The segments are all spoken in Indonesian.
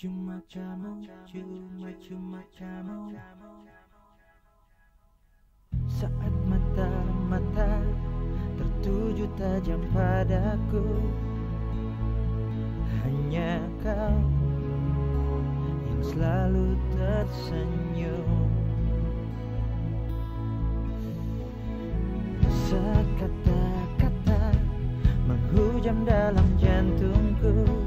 Cuma kamu, cuma cuma kamu Saat mata-mata tertuju tajam padaku Hanya kau yang selalu tersenyum. Sekata-kata menghujam dalam jantungku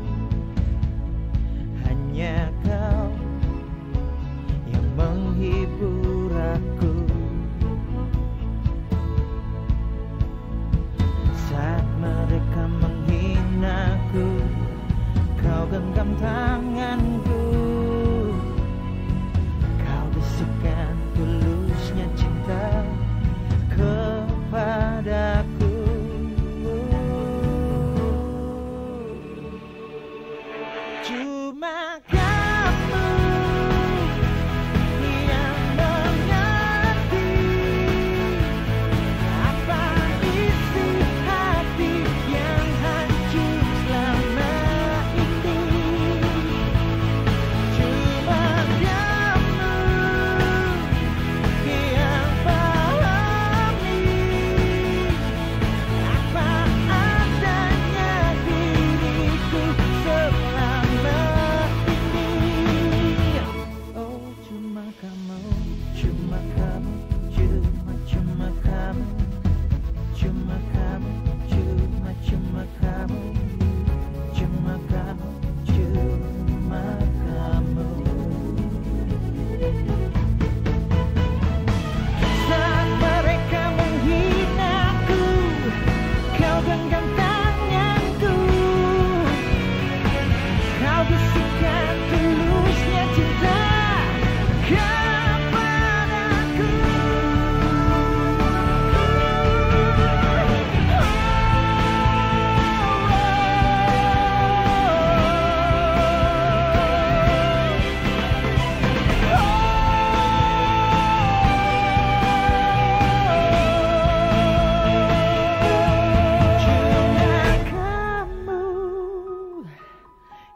cảm thán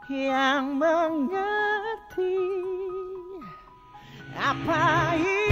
yang mengerti apa itu.